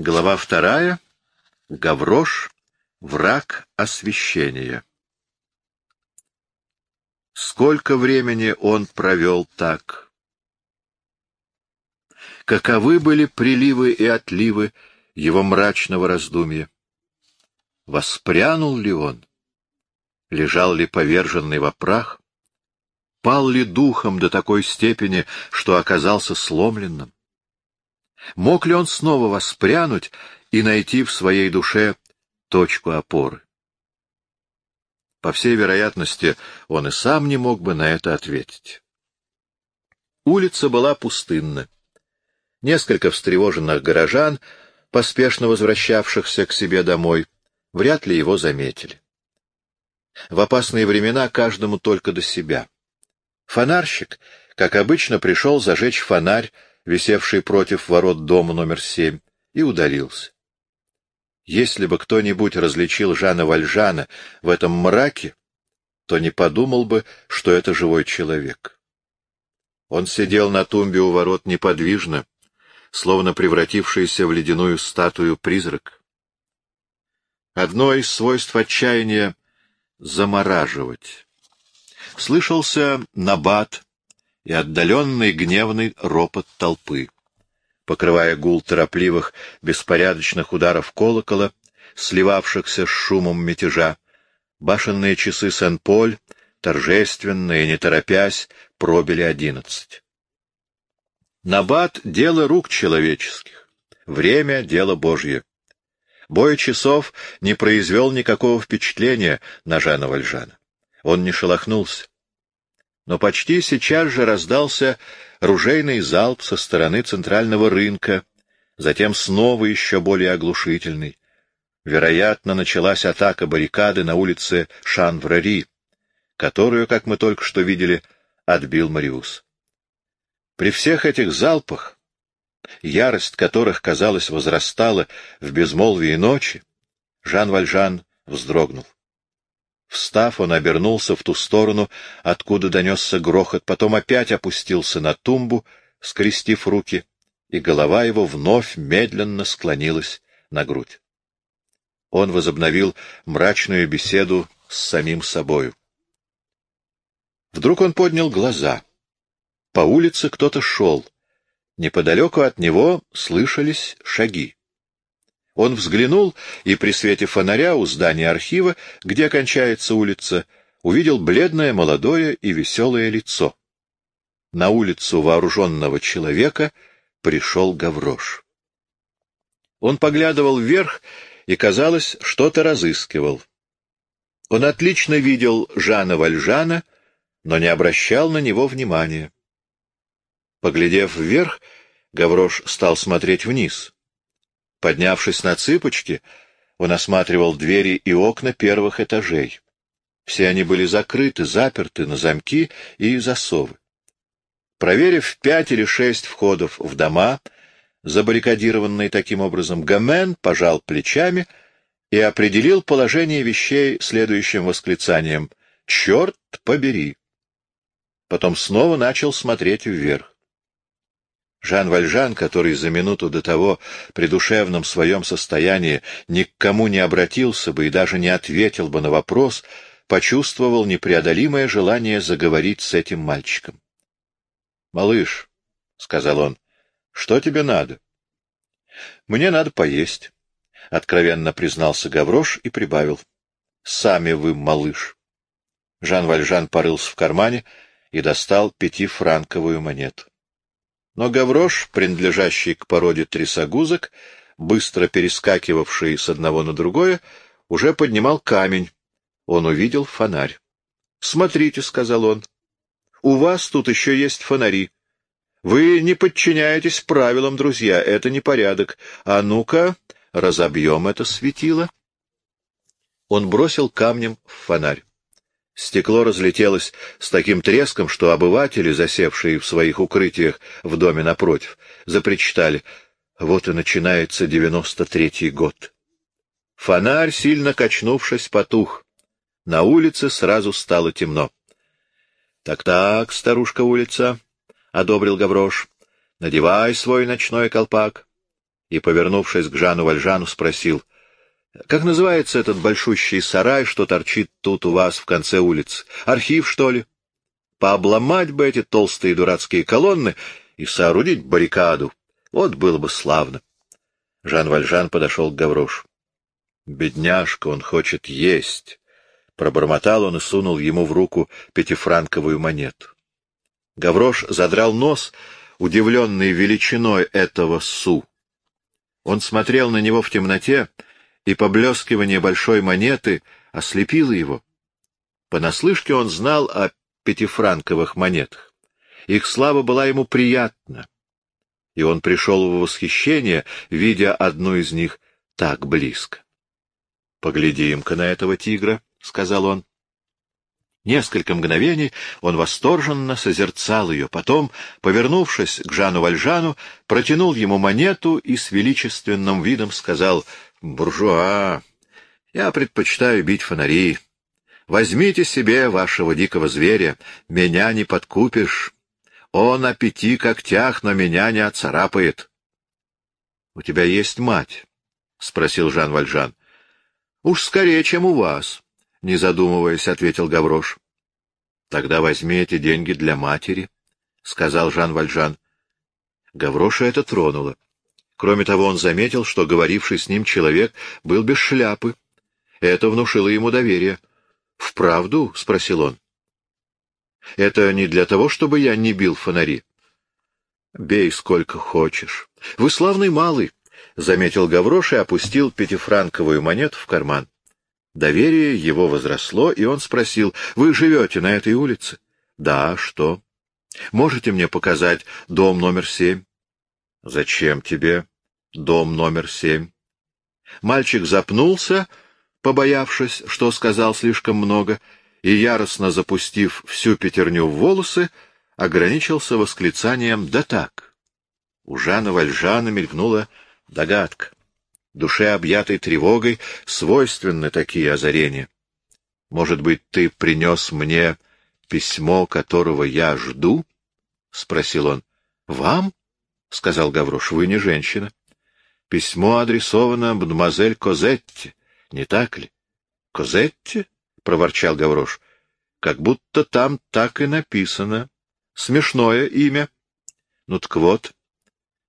Глава вторая. Гаврош. Враг освящения. Сколько времени он провел так? Каковы были приливы и отливы его мрачного раздумья? Воспрянул ли он? Лежал ли поверженный во прах? Пал ли духом до такой степени, что оказался сломленным? Мог ли он снова воспрянуть и найти в своей душе точку опоры? По всей вероятности, он и сам не мог бы на это ответить. Улица была пустынна. Несколько встревоженных горожан, поспешно возвращавшихся к себе домой, вряд ли его заметили. В опасные времена каждому только до себя. Фонарщик, как обычно, пришел зажечь фонарь висевший против ворот дома номер семь, и удалился. Если бы кто-нибудь различил Жана Вальжана в этом мраке, то не подумал бы, что это живой человек. Он сидел на тумбе у ворот неподвижно, словно превратившийся в ледяную статую призрак. Одно из свойств отчаяния — замораживать. Слышался набат, и отдаленный гневный ропот толпы. Покрывая гул торопливых, беспорядочных ударов колокола, сливавшихся с шумом мятежа, башенные часы Сен-Поль, торжественные, не торопясь, пробили одиннадцать. Набат — дело рук человеческих, время — дело Божье. Бой часов не произвел никакого впечатления на Жана Вальжана. Он не шелохнулся но почти сейчас же раздался ружейный залп со стороны центрального рынка, затем снова еще более оглушительный. Вероятно, началась атака баррикады на улице Шанврари, которую, как мы только что видели, отбил Мариус. При всех этих залпах, ярость которых, казалось, возрастала в безмолвии ночи, Жан Вальжан вздрогнул. Встав, он обернулся в ту сторону, откуда донесся грохот, потом опять опустился на тумбу, скрестив руки, и голова его вновь медленно склонилась на грудь. Он возобновил мрачную беседу с самим собою. Вдруг он поднял глаза. По улице кто-то шел. Неподалеку от него слышались шаги. Он взглянул и при свете фонаря у здания архива, где кончается улица, увидел бледное, молодое и веселое лицо. На улицу вооруженного человека пришел Гаврош. Он поглядывал вверх и, казалось, что-то разыскивал. Он отлично видел Жана Вальжана, но не обращал на него внимания. Поглядев вверх, Гаврош стал смотреть вниз. Поднявшись на цыпочки, он осматривал двери и окна первых этажей. Все они были закрыты, заперты на замки и засовы. Проверив пять или шесть входов в дома, забаррикадированные таким образом, Гомен пожал плечами и определил положение вещей следующим восклицанием «Черт побери!». Потом снова начал смотреть вверх. Жан Вальжан, который за минуту до того при душевном своем состоянии ни к кому не обратился бы и даже не ответил бы на вопрос, почувствовал непреодолимое желание заговорить с этим мальчиком. — Малыш, — сказал он, — что тебе надо? — Мне надо поесть, — откровенно признался Гаврош и прибавил. — Сами вы, малыш. Жан Вальжан порылся в кармане и достал пятифранковую монету. Но гаврош, принадлежащий к породе трясогузок, быстро перескакивавший с одного на другое, уже поднимал камень. Он увидел фонарь. — Смотрите, — сказал он, — у вас тут еще есть фонари. Вы не подчиняетесь правилам, друзья, это не порядок. А ну-ка, разобьем это светило. Он бросил камнем в фонарь. Стекло разлетелось с таким треском, что обыватели, засевшие в своих укрытиях в доме напротив, запричитали. Вот и начинается девяносто третий год. Фонарь, сильно качнувшись, потух. На улице сразу стало темно. «Так — Так-так, старушка улица, — одобрил Гаврош, — надевай свой ночной колпак. и, повернувшись к Жану Вальжану, спросил, «Как называется этот большущий сарай, что торчит тут у вас в конце улицы? Архив, что ли? Пообломать бы эти толстые дурацкие колонны и соорудить баррикаду. Вот было бы славно». Жан Вальжан подошел к Гаврошу. «Бедняжка, он хочет есть!» Пробормотал он и сунул ему в руку пятифранковую монету. Гаврош задрал нос, удивленный величиной этого су. Он смотрел на него в темноте, и поблескивание большой монеты ослепило его. Понаслышке он знал о пятифранковых монетах. Их слава была ему приятна, и он пришел в восхищение, видя одну из них так близко. — Поглядим-ка на этого тигра, — сказал он. Несколько мгновений он восторженно созерцал ее, потом, повернувшись к Жану Вальжану, протянул ему монету и с величественным видом сказал «Буржуа, я предпочитаю бить фонари. Возьмите себе вашего дикого зверя, меня не подкупишь. Он о пяти когтях, но меня не отцарапает». «У тебя есть мать?» — спросил Жан Вальжан. «Уж скорее, чем у вас». — не задумываясь, ответил Гаврош. — Тогда возьми эти деньги для матери, — сказал Жан Вальжан. Гавроша это тронуло. Кроме того, он заметил, что говоривший с ним человек был без шляпы. Это внушило ему доверие. — Вправду? — спросил он. — Это не для того, чтобы я не бил фонари. — Бей сколько хочешь. Вы славный малый, — заметил Гаврош и опустил пятифранковую монету в карман. Доверие его возросло, и он спросил, «Вы живете на этой улице?» «Да, что?» «Можете мне показать дом номер семь?» «Зачем тебе дом номер семь?» Мальчик запнулся, побоявшись, что сказал слишком много, и, яростно запустив всю пятерню в волосы, ограничился восклицанием «Да так!». У Жана Вальжана мелькнула догадка. Душе, объятой тревогой, свойственны такие озарения. Может быть, ты принес мне письмо, которого я жду? — спросил он. — Вам? — сказал Гаврош. — Вы не женщина. Письмо адресовано мадемуазель Козетти, не так ли? — Козетти? — проворчал Гаврош. — Как будто там так и написано. Смешное имя. Ну так вот,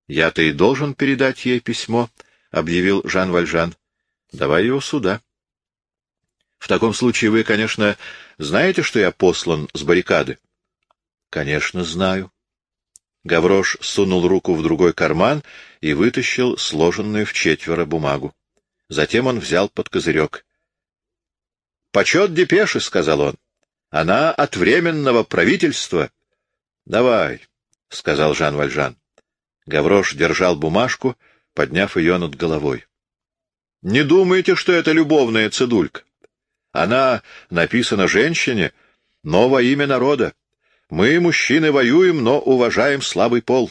я-то и должен передать ей письмо, —— объявил Жан Вальжан. — Давай его сюда. — В таком случае вы, конечно, знаете, что я послан с баррикады? — Конечно, знаю. Гаврош сунул руку в другой карман и вытащил сложенную в четверо бумагу. Затем он взял под козырек. — Почет депеши, — сказал он. — Она от временного правительства. — Давай, — сказал Жан Вальжан. Гаврош держал бумажку — подняв ее над головой. — Не думайте, что это любовная цедулька. Она написана женщине, но во имя народа. Мы, мужчины, воюем, но уважаем слабый пол.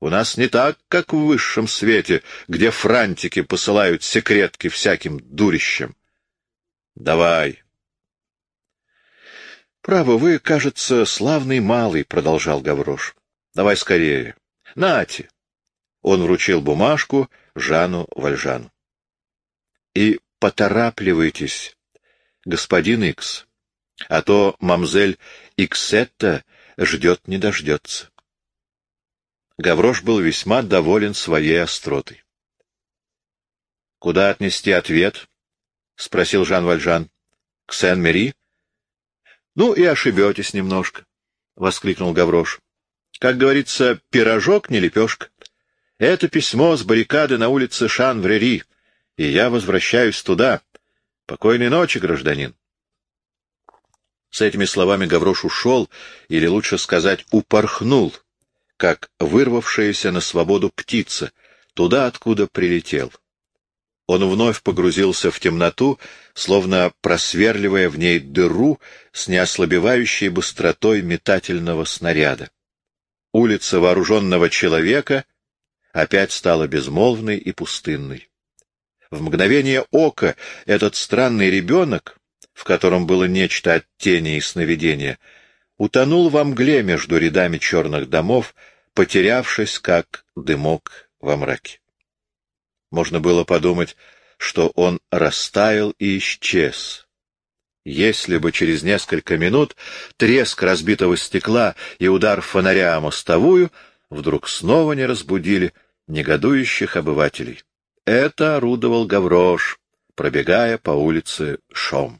У нас не так, как в высшем свете, где франтики посылают секретки всяким дурищам. Давай. Право, вы, кажется, славный малый, — продолжал Гаврош. Давай скорее. Нате. Он вручил бумажку Жану Вальжану. — И поторапливайтесь, господин Икс, а то мамзель Иксетта ждет не дождется. Гаврош был весьма доволен своей остротой. — Куда отнести ответ? — спросил Жан Вальжан. — К Сен-Мери? — Ну и ошибетесь немножко, — воскликнул Гаврош. — Как говорится, пирожок не лепешка. Это письмо с баррикады на улице Шан-Врери, и я возвращаюсь туда. Покойной ночи, гражданин. С этими словами Гаврош ушел, или лучше сказать, упорхнул, как вырвавшаяся на свободу птица, туда, откуда прилетел. Он вновь погрузился в темноту, словно просверливая в ней дыру с неослабевающей быстротой метательного снаряда. Улица вооруженного человека опять стала безмолвной и пустынной. В мгновение ока этот странный ребенок, в котором было нечто от тени и сновидения, утонул во мгле между рядами черных домов, потерявшись, как дымок во мраке. Можно было подумать, что он растаял и исчез. Если бы через несколько минут треск разбитого стекла и удар фонаря о мостовую вдруг снова не разбудили негодующих обывателей. Это орудовал Гаврош, пробегая по улице Шом.